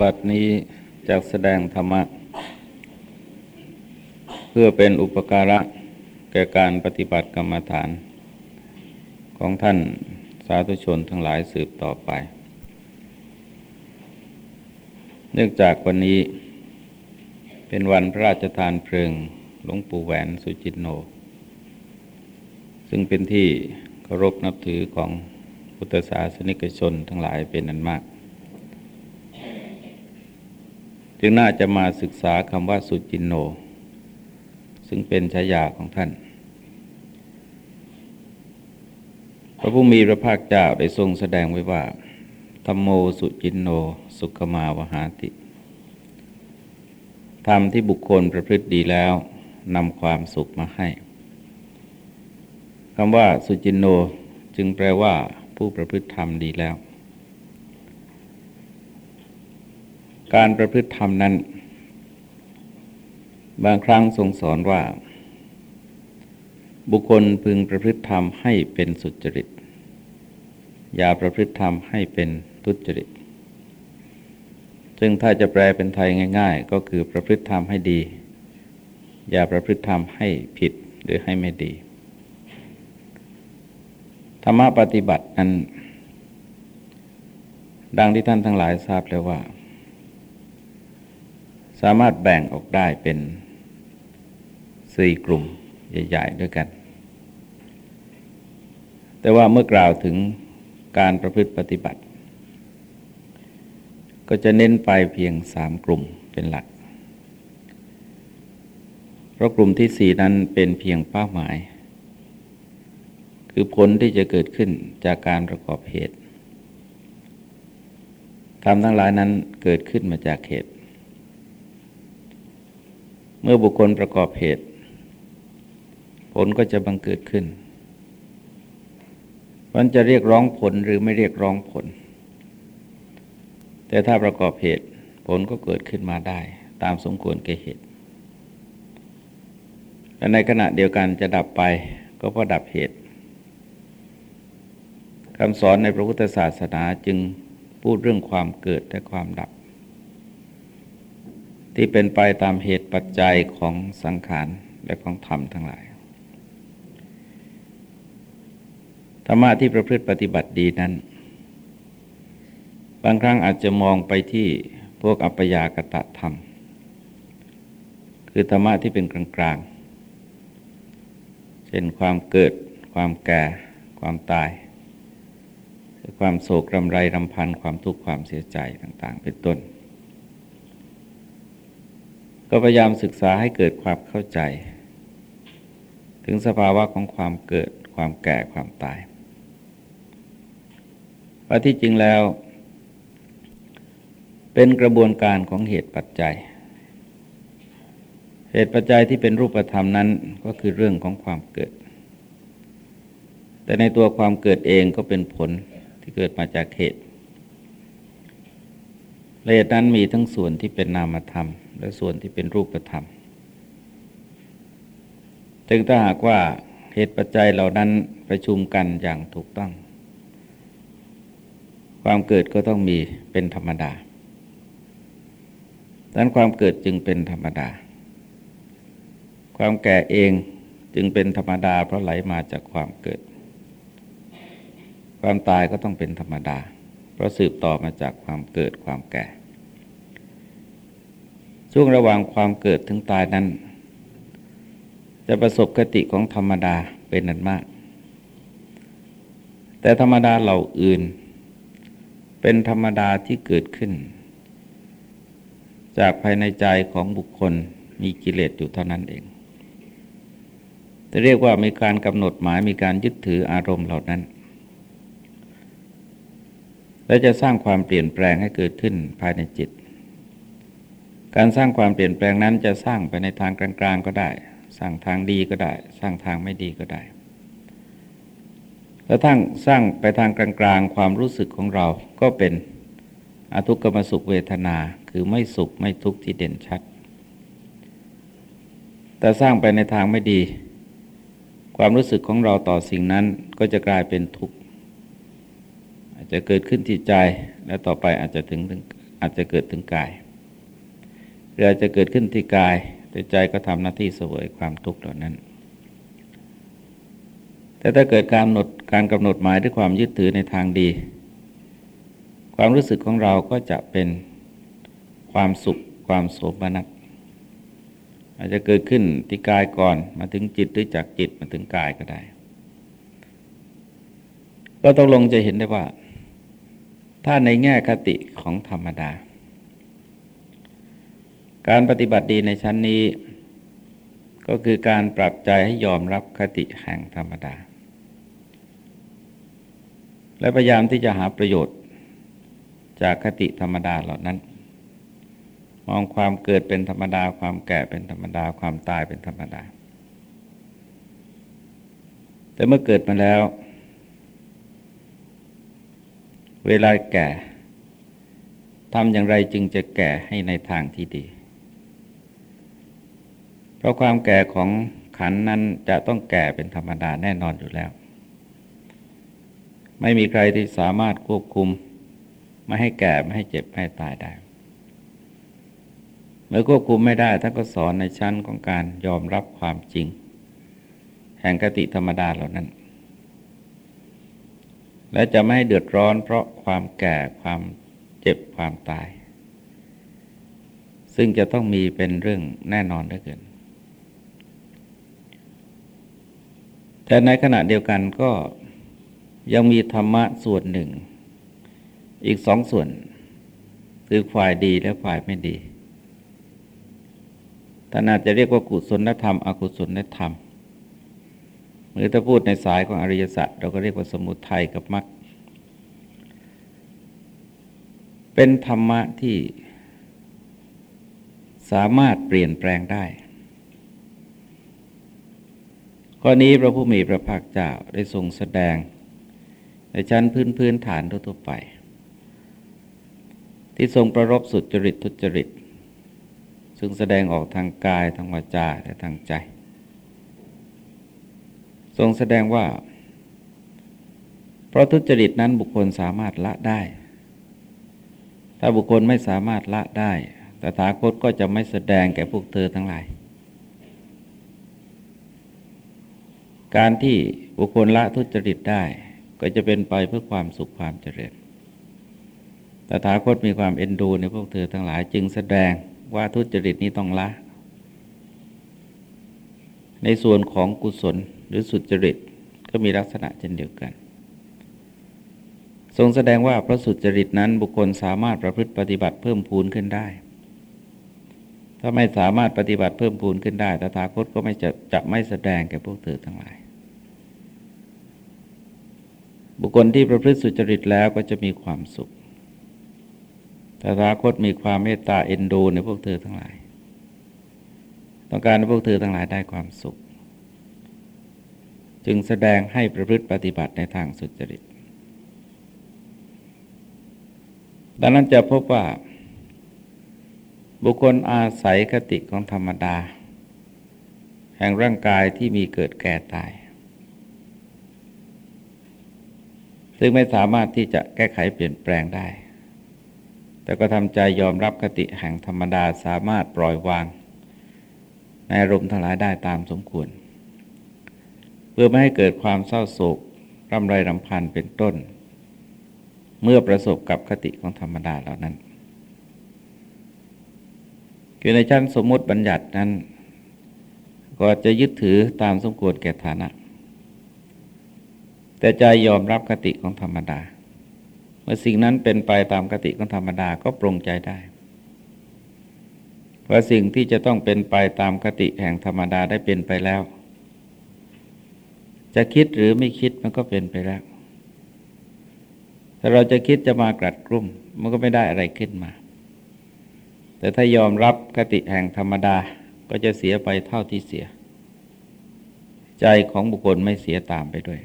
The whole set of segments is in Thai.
บัดนี้จากแสดงธรรมะ เพื่อเป็นอุปการะแก่การปฏิบัติกรรมฐาน ของท่านสาธุชนทั้งหลายสืบต่อไป เนื่องจากวันนี้เป็นวันพระราชทานเพลิงหลวงปู่แหวนสุจิตโน ซึ่งเป็นที่เคารพนับถือของพุทธศาสนิกชนทั้งหลายเป็นอันมาก จึงน่าจะมาศึกษาคำว่าสุจินโน ซึ่งเป็นฉายาของท่าน พระผู้มีพระภาคเจ้าได้ทรงแสดงไว้ว่าธรรมโมสุจินโน สุขมาวหาติธรรมที่บุคคลประพฤติดีแล้วนำความสุขมาให้คำว่าสุจินโนจึงแปลว่าผู้ประพฤติธรรมดีแล้ว การประพฤติธรรมนั้น บางครั้งทรงสอนว่า บุคคลพึงประพฤติธรรมให้เป็นสุจริต อย่าประพฤติธรรมให้เป็นทุจริต ซึ่งถ้าจะแปลเป็นไทยง่าย ๆ ก็คือประพฤติธรรมให้ดี อย่าประพฤติธรรมให้ผิดหรือให้ไม่ดี ธรรมะปฏิบัตินั้น ดังที่ท่านทั้งหลายทราบแล้วว่า สามารถแบ่งออกได้เป็นสี่กลุ่มใหญ่ๆด้วยกัน แต่ว่าเมื่อกล่าวถึงการประพฤติปฏิบัติ ก็จะเน้นไปเพียงสามกลุ่มเป็นหลัก เพราะกลุ่มที่สี่นั้นเป็นเพียงเป้าหมาย คือผลที่จะเกิดขึ้นจากการประกอบเหตุทำทั้งหลายนั้นเกิดขึ้นมาจากเหตุ เมื่อบุคคลประกอบเหตุ ผลก็จะบังเกิดขึ้น มันจะเรียกร้องผลหรือไม่เรียกร้องผล แต่ถ้าประกอบเหตุ ผลก็เกิดขึ้นมาได้ ตามสมควรแก่เหตุและในขณะเดียวกันจะดับไปก็เพราะดับเหตุคำสอนในพระพุทธศาสนาจึงพูดเรื่องความเกิดและความดับ ที่เป็นไปตามเหตุปัจจัยของสังขารและของธรรมทั้งหลาย ธรรมะที่ประพฤติปฏิบัติดีนั้น บางครั้งอาจจะมองไปที่พวกอัปยากตะธรรม คือธรรมะที่เป็นกลางๆ เช่นความเกิด ความแก่ ความตาย ความโศกรำไรรำพัน ความทุกข์ความเสียใจต่าง ๆ เป็นต้น ก็พยายามศึกษาให้เกิดความเข้าใจ ถึงสภาวะของความเกิดความแก่ความตายว่าที่จริงแล้ว เป็นกระบวนการของเหตุปัจจัย เหตุปัจจัยที่เป็นรูปธรรมนั้นก็คือเรื่องของความเกิด แต่ในตัวความเกิดเองก็เป็นผลที่เกิดมาจากเหตุเหตุนั้นมีทั้งส่วนที่เป็นนามธรรม และส่วนที่เป็นรูปธรรมจึงถ้าหากว่าเหตุปัจจัยเหล่านั้นประชุมกันอย่างถูกต้อง ความเกิดก็ต้องมีเป็นธรรมดาดังนั้นความเกิดจึงเป็นธรรมดา ความแก่เองจึงเป็นธรรมดา เพราะไหลมาจากความเกิด ความตายก็ต้องเป็นธรรมดา เพราะสืบต่อมาจากความเกิดความแก่ ช่วงระหว่างความเกิดถึงตายนั้น จะประสบกติของธรรมดาเป็นนันมาก แต่ธรรมดาเหล่าอื่น เป็นธรรมดาที่เกิดขึ้น จากภายในใจของบุคคลมีกิเลสอยู่เท่านั้นเองจะเรียกว่ามีการกำหนดหมายมีการยึดถืออารมณ์เหล่านั้น และจะสร้างความเปลี่ยนแปลงให้เกิดขึ้นภายในจิต การสร้างความเปลี่ยนแปลงนั้นจะสร้างไปในทางกลางๆก็ได้ สร้างทางดีก็ได้ สร้างทางไม่ดีก็ได้แล้วทั้งสร้างไปทางกลางๆความรู้สึกของเราก็เป็นอทุกขมสุขเวทนาคือไม่สุขไม่ทุกข์ที่เด่นชัด แต่สร้างไปในทางไม่ดี ความรู้สึกของเราต่อสิ่งนั้นก็จะกลายเป็นทุกข์อาจจะเกิดขึ้นที่ใจและต่อไปอาจจะถึงอาจจะเกิดถึงกาย หรืออาจจะเกิดขึ้นที่กายแต่ใจก็ทำหน้าที่เสวยความทุกข์เหล่านั้น แต่ถ้าเกิดการกำหนดการกำหนดหมายด้วยความยึดถือในทางดี ความรู้สึกของเราก็จะเป็นความสุขความโสมนัสอาจจะเกิดขึ้นที่กายก่อนมาถึงจิตหรือจากจิตมาถึงกายก็ได้ ก็ต้องลงจะเห็นได้ว่า ถ้าในแง่คติของธรรมดา การปฏิบัติดีในชั้นนี้ ก็คือการปรับใจให้ยอมรับคติแห่งธรรมดา และพยายามที่จะหาประโยชน์จากคติธรรมดาเหล่านั้น มองความเกิดเป็นธรรมดา ความแก่เป็นธรรมดา ความตายเป็นธรรมดา แต่เมื่อเกิดมาแล้ว เวลาแก่ทำอย่างไรจึงจะแก่ให้ในทางที่ดี เพราะความแก่ของขันนั้นจะต้องแก่เป็นธรรมดาแน่นอนอยู่แล้ว ไม่มีใครที่สามารถควบคุม ไม่ให้แก่ไม่ให้เจ็บไม่ให้ตายได้ เมื่อควบคุมไม่ได้ท่านก็สอนในชั้นของการยอมรับความจริง แห่งกติธรรมดาเหล่านั้น และจะไม่ให้เดือดร้อนเพราะความแก่ความเจ็บความตาย ซึ่งจะต้องมีเป็นเรื่องแน่นอนได้เกิน แต่ในขณะเดียวกันก็ยังมีธรรมะส่วนหนึ่ง อีกสองส่วน คือฝ่ายดีและฝ่ายไม่ดีท่านอาจจะเรียกว่ากุศลธรรม อกุศลธรรม หรือถ้าพูดในสายของอริยสัจเราก็เรียกว่าสมุทัยกับมรรคเป็นธรรมะที่สามารถเปลี่ยนแปลงได้ ข้อนี้พระผู้มีพระภาคเจ้าได้ทรงแสดง ในชั้นพื้นพื้นฐานทั่วไป ที่ทรงประรบสุดจริตทุจริต ซึ่งแสดงออกทางกายทางวาจาและทางใจ ทรงแสดงว่า เพราะทุจริตนั้นบุคคลสามารถละได้ ถ้าบุคคลไม่สามารถละได้ตถาคตก็จะไม่แสดงแก่พวกเธอทั้งหลาย การที่บุคคลละทุจริตได้ ก็จะเป็นไปเพื่อความสุขความเจริญตถาคตมีความเอ็นดูในพวกเธอทั้งหลายจึงแสดงว่าทุจริตนี้ต้องละ ในส่วนของกุศลหรือสุจริตก็มีลักษณะเช่นเดียวกัน ทรงแสดงว่าพระสุจริตนั้นบุคคลสามารถประพฤติปฏิบัติเพิ่มพูนขึ้นได้ ถ้าไม่สามารถปฏิบัติเพิ่มพูนขึ้นได้ตถาคตก็ไม่จะจะไม่แสดงแก่พวกเธอทั้งหลาย บุคคลที่ประพฤติสุจริตแล้วก็จะมีความสุขตถาคตมีความเมตตาเอ็นดูในพวกเธอทั้งหลาย ต้องการให้พวกเธอทั้งหลายได้ความสุข จึงแสดงให้ประพฤติปฏิบัติในทางสุจริต ดังนั้นจะพบว่า บุคคลอาศัยคติของธรรมดา แห่งร่างกายที่มีเกิดแก่ตาย ซึ่งไม่สามารถที่จะแก้ไขเปลี่ยนแปลงได้ แต่ก็ทำใจยอมรับคติแห่งธรรมดาสามารถปล่อยวาง ในอารมณ์ทั้งหลายได้ตามสมควร เพื่อไม่ให้เกิดความเศร้าโศกร่ำไรรำพันเป็นต้น เมื่อประสบกับคติของธรรมดาเหล่านั้นคือในชั้นสมมติบัญญัตินั้น ก็จะยึดถือตามสมควรแก่ฐานะ แต่ใจยอมรับคติของธรรมดา เมื่อสิ่งนั้นเป็นไปตามกติของธรรมดาก็ปรงใจได้เพราะสิ่งที่จะต้องเป็นไปตามกติแห่งธรรมดาได้เป็นไปแล้ว จะคิดหรือไม่คิดมันก็เป็นไปแล้วถ้าเราจะคิดจะมากรัดกลุ่มมันก็ไม่ได้อะไรขึ้นมา แต่ถ้ายอมรับกติแห่งธรรมดาก็จะเสียไปเท่าที่เสีย ใจของบุคคลไม่เสียตามไปด้วย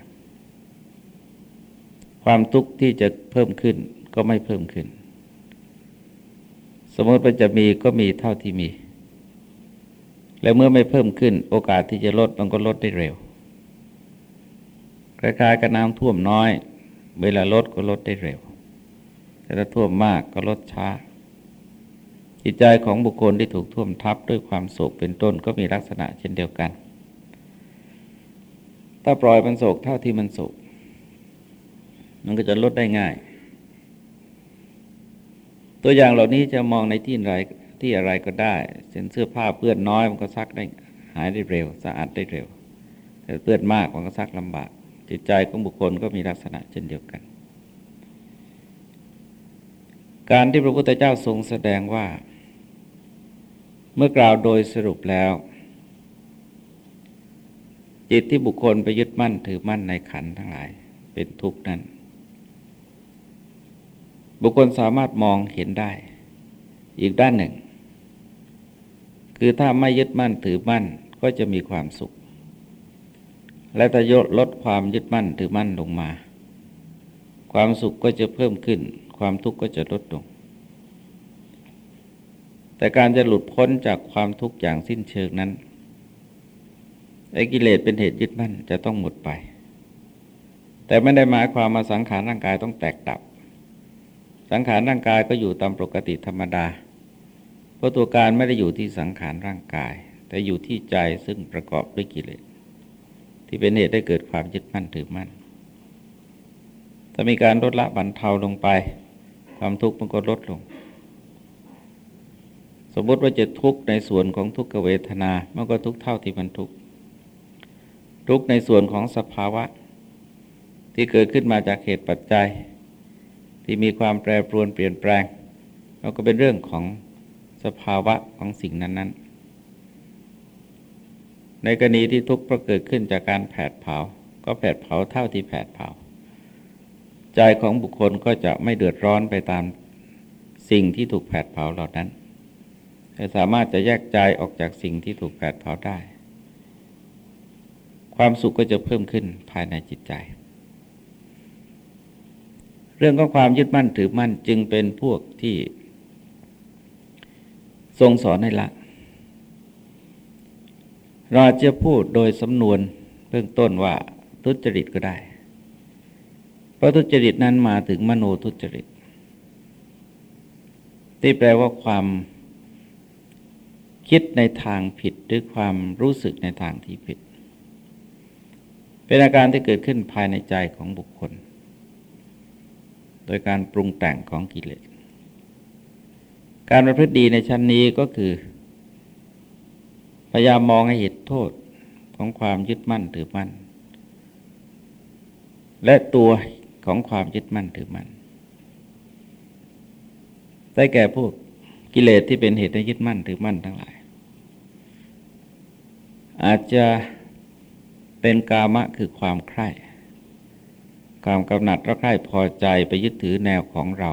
ความทุกข์ที่จะเพิ่มขึ้นก็ไม่เพิ่มขึ้น สมมติว่าจะมีก็มีเท่าที่มี แล้วเมื่อไม่เพิ่มขึ้น โอกาสที่จะลดมันก็ลดได้เร็วคล้ายๆกับน้ำท่วมน้อย เวลาลดก็ลดได้เร็ว แต่ถ้าท่วมมากก็ลดช้า จิตใจของบุคคลที่ถูกท่วมทับด้วยความโศกเป็นต้นก็มีลักษณะเช่นเดียวกัน ถ้าปล่อยมันโศกเท่าที่มันโศก มันก็จะลดได้ง่าย ตัวอย่างเหล่านี้จะมองในที่ไรที่อะไรก็ได้เส้นเสื้อผ้าเปื้อนน้อยมันก็ซักได้หายได้เร็ว สะอาดได้เร็ว แต่เปื้อนมากมันก็ซักลำบาก จิตใจของบุคคลก็มีลักษณะเช่นเดียวกัน การที่พระพุทธเจ้าทรงแสดงว่า เมื่อกล่าวโดยสรุปแล้วจิตที่บุคคลไปยึดมั่นถือมั่นในขันทั้งหลาย เป็นทุกข์นั้น บุคคลสามารถมองเห็นได้ อีกด้านหนึ่ง คือถ้าไม่ยึดมั่นถือมั่นก็จะมีความสุข และถ้ายลดความยึดมั่นถือมั่นลงมา ความสุขก็จะเพิ่มขึ้น ความทุกข์ก็จะลดลง แต่การจะหลุดพ้นจากความทุกข์อย่างสิ้นเชิงนั้นไอ้กิเลสเป็นเหตุยึดมั่นจะต้องหมดไป แต่ไม่ได้หมายความมาสังขารร่างกายต้องแตกดับ สังขารร่างกายก็อยู่ตามปกติธรรมดา เพราะตัวการไม่ได้อยู่ที่สังขารร่างกาย แต่อยู่ที่ใจซึ่งประกอบด้วยกิเลสที่เป็นเหตุได้เกิดความยึดมั่นถือมั่น ถ้ามีการลดละบรรเทาลงไป ความทุกข์มันก็ลดลง สมมติว่าจะทุกข์ในส่วนของทุกขเวทนา มันก็ทุกเท่าที่มันทุกข์ ทุกข์ในส่วนของสภาวะ ที่เกิดขึ้นมาจากเหตุปัจจัย ที่มีความแปรปรวนเปลี่ยนแปลงมันก็เป็นเรื่องของสภาวะของสิ่งนั้น ๆ ในกรณีที่ทุกข์เพราะเกิดขึ้นจากการแผดเผา ก็แผดเผาเท่าที่แผดเผา ใจของบุคคลก็จะไม่เดือดร้อนไปตามสิ่งที่ถูกแผดเผาเหล่านั้นสามารถจะแยกใจออกจากสิ่งที่ถูกแผดเผาได้ ความสุขก็จะเพิ่มขึ้นภายในจิตใจ เรื่องของความยึดมั่นถือมั่นจึงเป็นพวกที่ ทรงสอนให้ละ เราจะพูดโดยสำนวนเบื้องต้นว่าทุจริตก็ได้ เพราะทุจริตนั้นมาถึงมโนทุจริต ที่แปลว่าความคิดในทางผิดหรือความรู้สึกในทางที่ผิด เป็นอาการที่เกิดขึ้นภายในใจของบุคคล โดยการปรุงแต่งของกิเลส การประพฤติดีในชั้นนี้ก็คือ พยายามมองให้เห็นโทษของความยึดมั่นถือมั่น และตัวของความยึดมั่นถือมั่น ได้แก่พวกกิเลสที่เป็นเหตุให้ยึดมั่นถือมั่นทั้งหลาย อาจจะเป็นกามะคือความใคร่ ความกำหนัดรักใคร่พอใจไปยึดถือแนวของเรา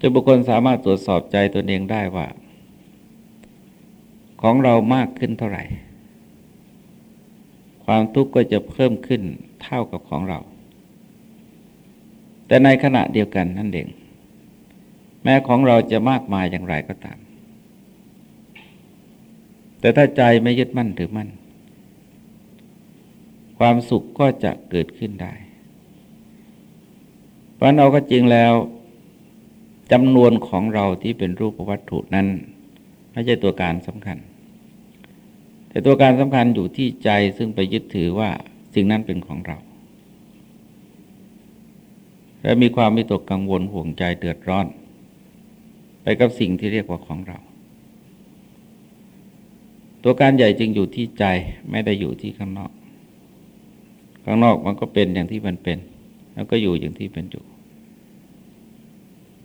จนบุคคลสามารถตรวจสอบใจตนเองได้ว่า ของเรามากขึ้นเท่าไหร่ ความทุกข์ก็จะเพิ่มขึ้นเท่ากับของเรา แต่ในขณะเดียวกันนั่นเองแม้ของเราจะมากมายอย่างไรก็ตาม แต่ถ้าใจไม่ยึดมั่นถือมั่น ความสุขก็จะเกิดขึ้นได้ เพราะเอาก็จริงแล้วจำนวนของเราที่เป็นรูปวัตถุนั้น ไม่ใช่ตัวการสำคัญ แต่ตัวการสำคัญอยู่ที่ใจซึ่งไปยึดถือว่าสิ่งนั้นเป็นของเรา และมีความมิตกกังวลห่วงใจเดือดร้อน ไปกับสิ่งที่เรียกว่าของเราตัวการใหญ่จึงอยู่ที่ใจไม่ได้อยู่ที่ข้างนอก ข้างนอกมันก็เป็นอย่างที่มันเป็น แล้วก็อยู่อย่างที่เป็นอยู่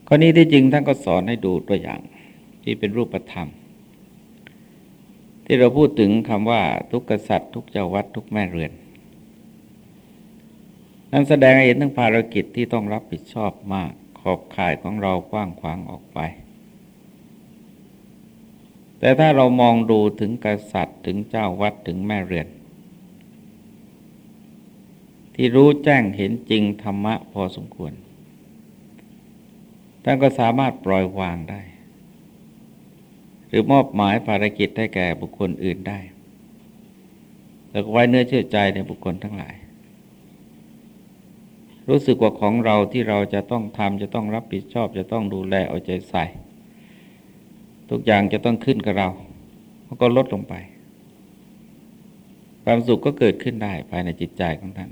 ข้อนี้ที่จริงท่านก็สอนให้ดูตัวอย่างที่เป็นรูปธรรม ที่เราพูดถึงคำว่าทุกกษัตริย์ ทุกเจ้าวัดทุกแม่เรือน นั้นแสดงให้เห็นทั้งภารกิจที่ต้องรับผิดชอบมากขอบข่ายของเรากว้างขวางออกไป แต่ถ้าเรามองดูถึงกษัตริย์ถึงเจ้าวัดถึงแม่เรือน ที่รู้แจ้งเห็นจริงธรรมะพอสมควร ท่านก็สามารถปล่อยวางได้ หรือมอบหมายภารกิจให้แก่บุคคลอื่นได้ แล้วก็ไว้เนื้อเชื่อใจในบุคคลทั้งหลาย รู้สึกว่าของเราที่เราจะต้องทำจะต้องรับผิดชอบ จะต้องดูแลเอาใจใส่ ทุกอย่างจะต้องขึ้นกับเรามันก็ลดลงไปความสุขก็เกิดขึ้นได้ภายในจิตใจของท่าน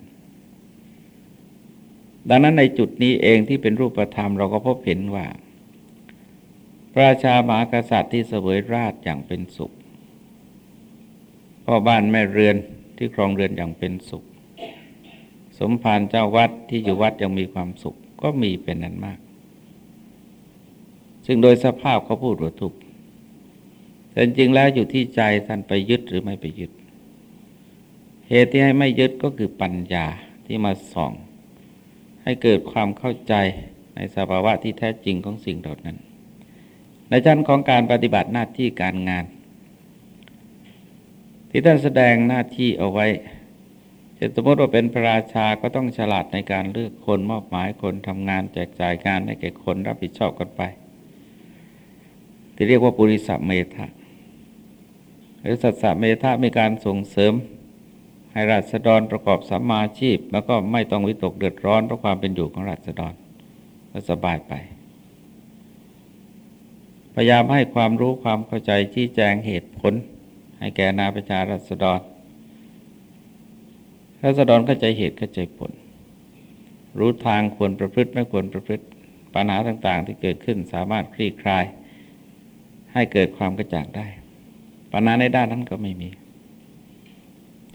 ดังนั้นในจุดนี้เองที่เป็นรูปธรรมเราก็พบเห็นว่า พระราชามหากษัตริย์ที่เสวยราชอย่างเป็นสุข พ่อบ้านแม่เรือนที่ครองเรือนอย่างเป็นสุข สมภารเจ้าวัดที่อยู่วัดยังมีความสุขก็มีเป็นนั้นมาก ซึ่งโดยสภาพเขาพูดว่าทุกข์แต่จริงแล้วอยู่ที่ใจท่านไปยึดหรือไม่ไปยึด เหตุที่ให้ไม่ยึดก็คือปัญญาที่มาส่อง ให้เกิดความเข้าใจในสภาวะที่แท้จริงของสิ่งเหล่านั้น ในชั้นของการปฏิบัติหน้าที่การงาน ที่ท่านแสดงหน้าที่เอาไว้จะสมมติว่าเป็นพระราชาก็ต้องฉลาดในการเลือกคนมอบหมายคนทำงานแจกจ่ายงานให้แก่คนรับผิดชอบกันไป ที่เรียกว่าปุริสเมธะหรือสัตสเมธามีการส่งเสริม ให้ราษฎรประกอบสัมมาชีพ แล้วก็ไม่ต้องวิตกเดือดร้อนเพราะความเป็นอยู่ของราษฎรก็สบายไป พยายามให้ความรู้ความเข้าใจชี้แจงเหตุผล ให้แก่นาประชาราษฎรราษฎรเข้าใจเหตุเข้าใจผล รู้ทางควรประพฤติไม่ควรประพฤติ ปัญหาต่างๆ ที่เกิดขึ้นสามารถคลี่คลาย ให้เกิดความกระจ่างได้ ปัญหาในด้านนั้นก็ไม่มี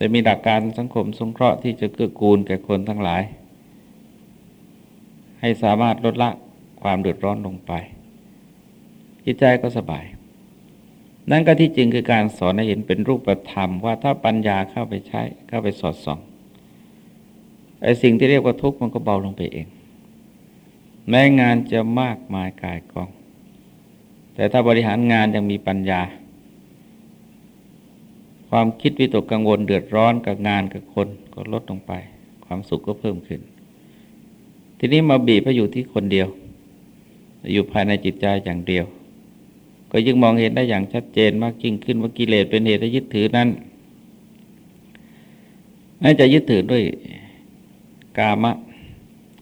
แต่มีหลักการสังคมสงเคราะห์ที่จะเกื้อกูลแก่คนทั้งหลาย ให้สามารถลดละความเดือดร้อนลงไป จิตใจก็สบาย นั่นก็ที่จริงคือการสอนให้เห็นเป็นรูปธรรมว่าถ้าปัญญาเข้าไปใช้เข้าไปสอดส่องไอ้สิ่งที่เรียกว่าทุกข์มันก็เบาลงไปเอง แม้งานจะมากมายกายกอง แต่ถ้าบริหารงานยังมีปัญญา ความคิดวิตกกังวลเดือดร้อนกับงานกับคนก็ลดลงไป ความสุขก็เพิ่มขึ้น ทีนี้มาบีบไปอยู่ที่คนเดียว อยู่ภายในจิตใจอย่างเดียว ก็ยิ่งมองเห็นได้อย่างชัดเจนมากยิ่งขึ้นว่ากิเลสเป็นเหตุให้ยึดถือนั้นน่าจะยึดถือด้วยกามะ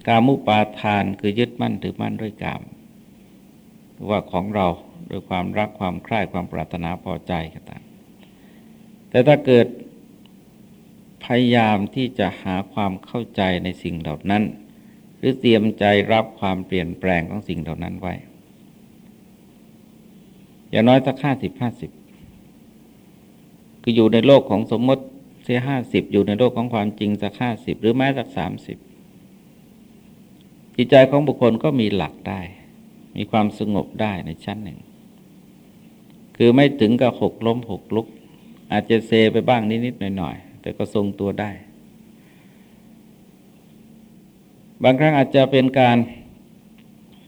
กามุปาทานคือยึดมั่นถือมั่นด้วยกามว่าของเราด้วยความรักความใคร่ความปรารถนาพอใจก็ตาม แต่ถ้าเกิดพยายามที่จะหาความเข้าใจในสิ่งเหล่านั้น หรือเตรียมใจรับความเปลี่ยนแปลงของสิ่งเหล่านั้นไว้ อย่างน้อยสักห้าสิบห้าสิบคืออยู่ในโลกของสมมติเสียห้าสิบอยู่ในโลกของความจริงสักห้าสิบหรือแม้สักสามสิบจิตใจของบุคคลก็มีหลักได้ มีความสงบได้ในชั้นหนึ่ง คือไม่ถึงกับหกล้มหกลุก อาจจะเซไปบ้างนิดๆหน่อยๆ แต่ก็ทรงตัวได้ บางครั้งอาจจะเป็นการ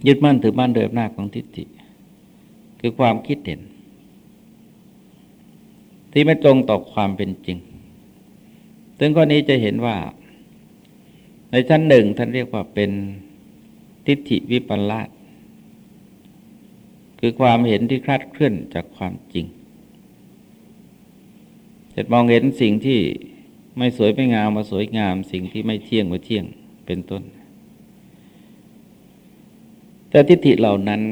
ยึดมั่นถือมั่นเดิมหน้าของทิฏฐิ คือความคิดเห็น ที่ไม่ตรงต่อความเป็นจริงถึงข้อนี้จะเห็นว่า ในชั้นหนึ่งท่านเรียกว่าเป็นทิฏฐิวิปลาสคือความเห็นที่คลาดเคลื่อนจากความจริง จะมองเห็นสิ่งที่ไม่สวยไม่งามมาสวยงาม สิ่งที่ไม่เที่ยงมาเที่ยงเป็นต้น แต่ทิฏฐิเหล่านั้น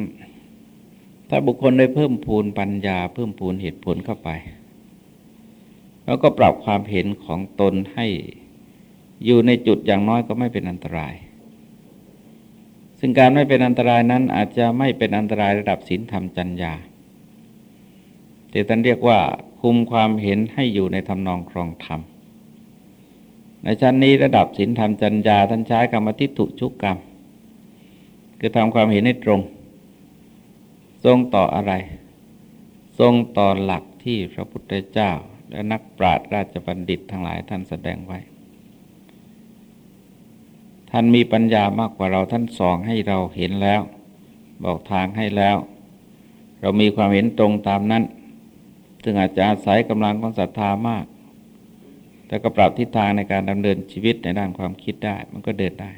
ถ้าบุคคลได้เพิ่มพูนปัญญา เพิ่มพูนเหตุผลเข้าไป แล้วก็ปรับความเห็นของตนให้อยู่ในจุดอย่างน้อยก็ไม่เป็นอันตราย ซึ่งการไม่เป็นอันตรายนั้นอาจจะไม่เป็นอันตรายระดับศีลธรรมจัญญา แต่ท่านเรียกว่า คุมความเห็นให้อยู่ในทำนองครองธรรมในชั้นนี้ระดับศีลธรรมจัญญาท่านใช้กรรมทิฏฐุชุกกรรม คือทำความเห็นให้ตรง ทรงต่ออะไร ทรงต่อหลักที่พระพุทธเจ้า และนักปราชญ์ราชบัณฑิตทั้งหลายท่านแสดงไว้ ท่านมีปัญญามากกว่าเราท่านสองให้เราเห็นแล้ว บอกทางให้แล้ว เรามีความเห็นตรงตามนั้น ซึ่งอาจจะอาศัยกำลังของศรัทธามาก แต่ก็ปรับทิศทางในการดำเนินชีวิตในด้านความคิดได้ มันก็เดินได้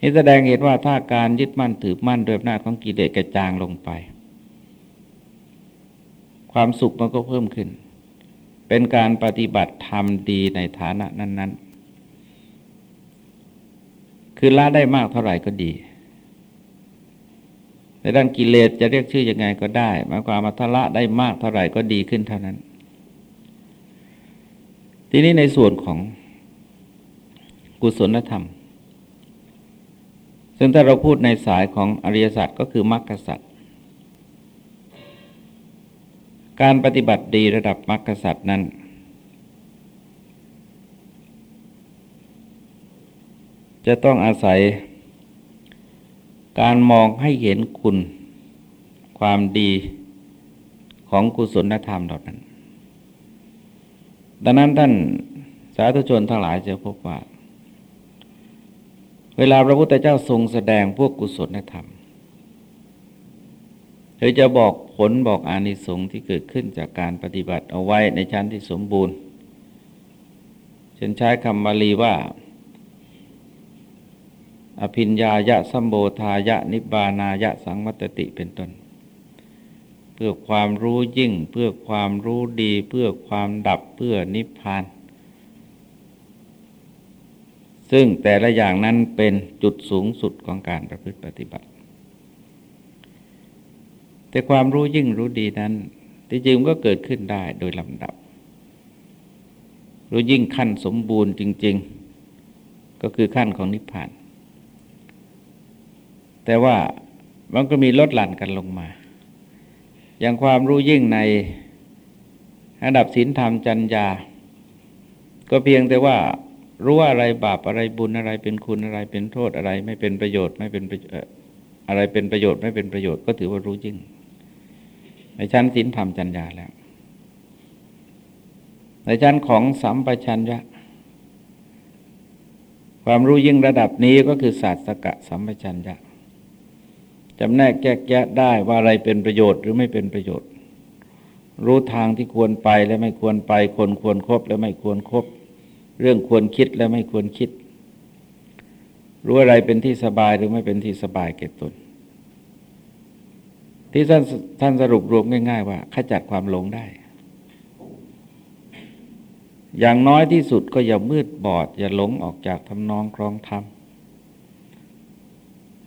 นี่แสดงเห็นว่าถ้าการยึดมั่นถือมั่นโดยอำนาจของกิเลสกระจางลงไป ความสุขมันก็เพิ่มขึ้น เป็นการปฏิบัติธรรมดีในฐานะนั้น ๆ คือละได้มากเท่าไหร่ก็ดี ในด้านกิเลสจะเรียกชื่อยังไงก็ได้หมายความมาทละได้มากเท่าไหร่ก็ดีขึ้นเท่านั้น ทีนี้ในส่วนของกุศลธรรม ซึ่งถ้าเราพูดในสายของอริยสัจก็คือมรรคสัจการปฏิบัติดีระดับมรรคสัจนั้นจะต้องอาศัย การมองให้เห็นคุณความดีของกุศลธรรมเหล่านั้น ดังนั้นท่านสาธุชนทั้งหลายจะพบว่า เวลาพระพุทธเจ้าทรงแสดงพวกกุศลธรรมหรือจะบอกผลบอกอานิสงส์ที่เกิดขึ้นจากการปฏิบัติเอาไว้ในชั้นที่สมบูรณ์เช่นใช้คำบาลีว่า อภิญญายะสัมโบทายะนิบานายะสังวัตติเป็นต้น เพื่อความรู้ยิ่ง เพื่อความรู้ดี เพื่อความดับเพื่อนิพพาน ซึ่งแต่ละอย่างนั้นเป็นจุดสูงสุดของการประพฤติปฏิบัติ แต่ความรู้ยิ่งรู้ดีนั้นที่จริงก็เกิดขึ้นได้โดยลำดับ รู้ยิ่งขั้นสมบูรณ์จริง ๆ ก็คือขั้นของนิพพาน แต่ว่ามันก็มีลดหลั่นกันลงมา อย่างความรู้ยิ่งในระดับศีลธรรมจัญญา ก็เพียงแต่ว่ารู้ว่าอะไรบาปอะไรบุญอะไรเป็นคุณอะไรเป็นโทษอะไร ไม่เป็นประโยชน์ไม่เป็นอะไรเป็นประโยชน์ไม่เป็นประโยชน์ก็ถือว่ารู้ยิ่ง ในชั้นศีลธรรมจัญญาแล้ว ในชั้นของสัมปชัญญะความรู้ยิ่งระดับนี้ก็คือศาสตกะสัมปชัญญะ จำแนกแยกแยะได้ว่าอะไรเป็นประโยชน์หรือไม่เป็นประโยชน์ รู้ทางที่ควรไปและไม่ควรไปคนควรครบและไม่ควรครบเรื่องควรคิดและไม่ควรคิด รู้อะไรเป็นที่สบายหรือไม่เป็นที่สบายแก่ตน ที่ท่านท่านสรุปรวมง่าย ๆ ว่าขจัดความหลงได้ อย่างน้อยที่สุดก็อย่ามืดบอด อย่าหลงออกจากทำนองครองธรรม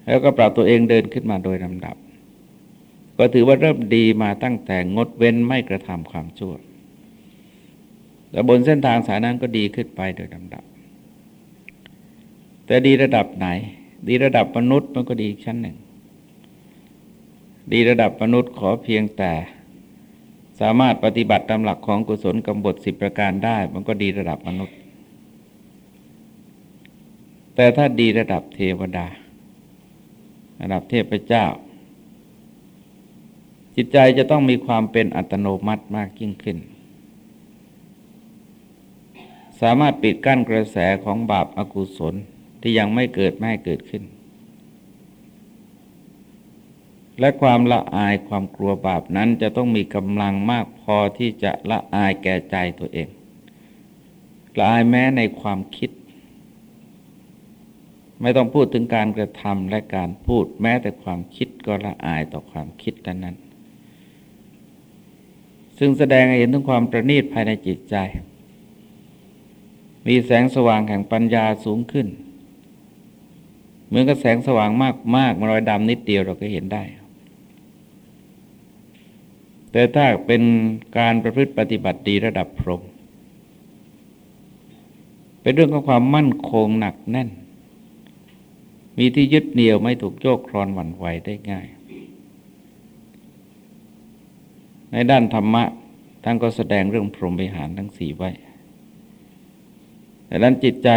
แล้วก็ปรับตัวเองเดินขึ้นมาโดยลำดับ ก็ถือว่าเริ่มดีมาตั้งแต่งดเว้นไม่กระทำความชั่วแต่บนเส้นทางสายนั้นก็ดีขึ้นไปโดยลำดับ แต่ดีระดับไหน ดีระดับมนุษย์มันก็ดีชั้นหนึ่ง ดีระดับมนุษย์ขอเพียงแต่ สามารถปฏิบัติตามหลักของกุศลกำบทสิบประการได้ มันก็ดีระดับมนุษย์ แต่ถ้าดีระดับเทวดา ระดับเทพเจ้า จิตใจจะต้องมีความเป็นอัตโนมัติมากยิ่งขึ้น สามารถปิดกั้นกระแสของบาปอากุศลที่ยังไม่เกิดไม่เกิดขึ้น และความละอายความกลัวบาปนั้นจะต้องมีกำลังมากพอที่จะละอายแก่ใจตัวเองละอายแม้ในความคิด ไม่ต้องพูดถึงการกระทำและการพูดแม้แต่ความคิดก็ละอายต่อความคิดนั้นนั้นซึ่งแสดงให้เห็นถึงความประณีตภายในจิตใจ มีแสงสว่างแห่งปัญญาสูงขึ้น เหมือนกับแสงสว่างมากมากมรอยดำนิดเดียวเราก็เห็นได้ แต่ถ้าเป็นการประพฤติปฏิบัติดีระดับพรหมเป็นเรื่องของความมั่นคงหนักแน่น มีที่ยึดเหนี่ยวไม่ถูกโยกครอนหวั่นไหวได้ง่าย ในด้านธรรมะท่านก็แสดงเรื่องพรหมวิหารทั้งสี่ไว้ แต่ด้านจิตใจ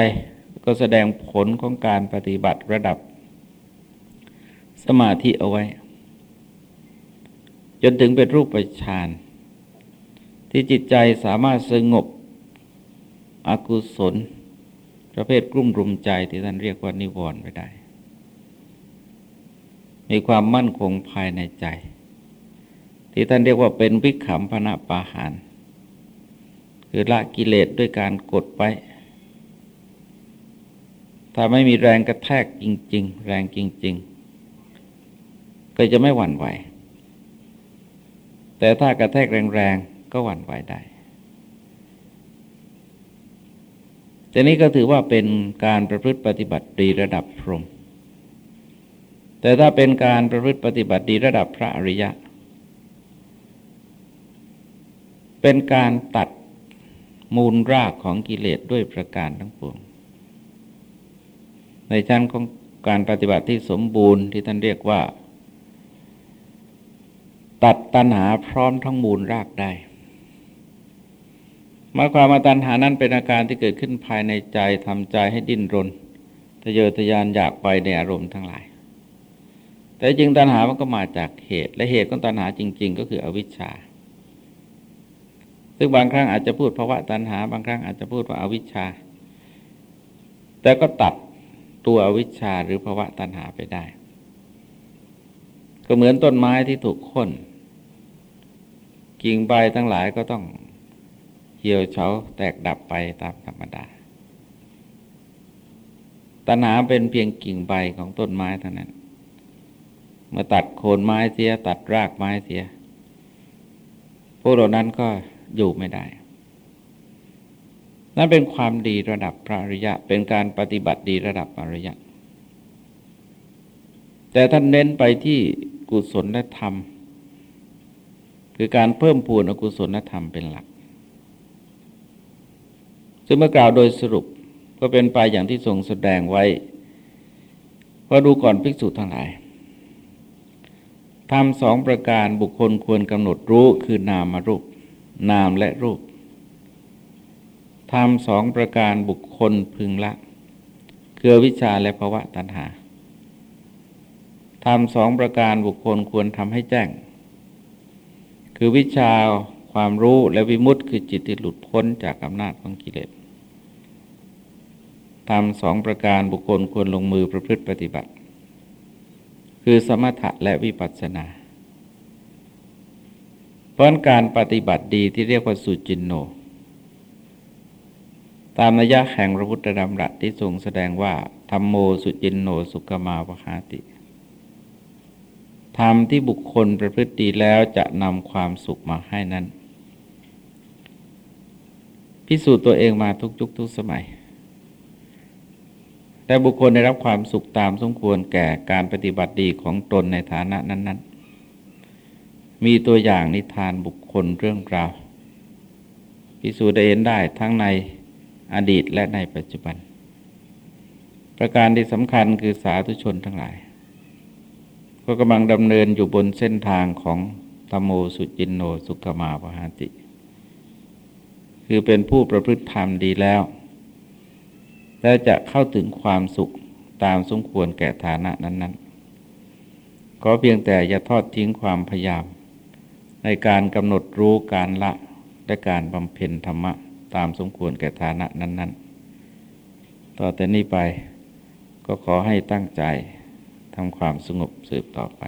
ก็แสดงผลของการปฏิบัติระดับ สมาธิเอาไว้ จนถึงเป็นรูปปฌานที่จิตใจสามารถสงบอกุศลประเภทกลุ่มรุมใจที่ท่านเรียกว่านิวรณ์ไปได้ มีความมั่นคงภายในใจ ที่ท่านเรียกว่าเป็นวิขำพนะปาหาร คือละกิเลสด้วยการกดไป ถ้าไม่มีแรงกระแทกจริง ๆ แรงจริง ๆ ก็จะไม่หวั่นไหว แต่ถ้ากระแทกแรงๆ ก็หวั่นไหวได้แต่นี้ก็ถือว่าเป็นการประพฤติปฏิบัติดีระดับพรหม แต่ถ้าเป็นการประพฤติปฏิบัติดีระดับพระอริยะ เป็นการตัดมูลรากของกิเลสด้วยประการทั้งปวง ในชั้นของการปฏิบัติที่สมบูรณ์ที่ท่านเรียกว่า ตัดตัณหาพร้อมทั้งมูลรากได้มาความว่าตัณหานั้นเป็นอาการที่เกิดขึ้นภายในใจทำใจให้ดิ้นรนทะเยอทะยานอยากไปในอารมณ์ทั้งหลาย แต่จริงตัณหามันก็มาจากเหตุ และเหตุของตัณหาจริง ๆ ก็คืออวิชชา ซึ่งบางครั้งอาจจะพูดภาวะตัณหา บางครั้งอาจจะพูดว่าอาวิชชา แต่ก็ตัดตัวอวิชชาหรือภาวะตัณหาไปได้ ก็เหมือนต้นไม้ที่ถูกค้นกิ่งใบทั้งหลายก็ต้องเหี่ยวเฉาแตกดับไปตามธรรมดา ตัณหาเป็นเพียงกิ่งใบของต้นไม้เท่านั้น มื่อตัดโคนไม้เสีย ตัดรากไม้เสีย พวกเรานั้นก็อยู่ไม่ได้ นั่นเป็นความดีระดับพระอริยะ เป็นการปฏิบัติดีระดับอริยะ แต่ท่านเน้นไปที่กุศลและธรรม คือการเพิ่มพูนอกุศลธรรมเป็นหลัก ซึ่งเมื่อกล่าวโดยสรุปก็เป็นไปอย่างที่ทรงแสดงไว้ ว่าดูก่อนภิกษุทั้งหลาย ทำสองประการบุคคลควรกำหนดรู้คือนามรูป นามและรูปทำสองประการบุคคลพึงละ คือวิชาและภาวะตัณหาทำสองประการบุคคลควรทำให้แจ้ง คือวิชาความรู้และวิมุตติคือจิตที่หลุดพ้นจากอำนาจของกิเลสทำสองประการบุคคลควรลงมือประพฤติปฏิบัติ คือสมถะและวิปัสสนา เพราะการปฏิบัติดีที่เรียกว่าสุจินโน ตามนัยยะแห่งพระพุทธดำรัสที่ทรงแสดงว่าธรรมโมสุจินโนสุกมาวหาติธรรมที่บุคคลประพฤติดีแล้วจะนำความสุขมาให้นั้น พิสูจน์ตัวเองมาทุกยุคทุกสมัย แต่บุคคลได้รับความสุขตามสมควรแก่การปฏิบัติดีของตนในฐานะนั้น ๆ มีตัวอย่างนิทานบุคคลเรื่องราวพิสูจน์ได้เห็นได้ทั้งในอดีตและในปัจจุบัน ประการที่สำคัญคือสาธุชนทั้งหลาย ก็กำลังดำเนินอยู่บนเส้นทางของธรรมโมสุจินโนสุขมาปหาติ คือเป็นผู้ประพฤติธรรมดีแล้ว และจะเข้าถึงความสุขตามสมควรแก่ฐานะนั้น ๆ ก็เพียงแต่อย่าทอดทิ้งความพยายาม ในการกำหนดรู้การละและการบำเพ็ญธรรมะตามสมควรแก่ฐานะนั้น ๆ ต่อแต่นี้ไปก็ขอให้ตั้งใจทำความสงบสืบต่อไป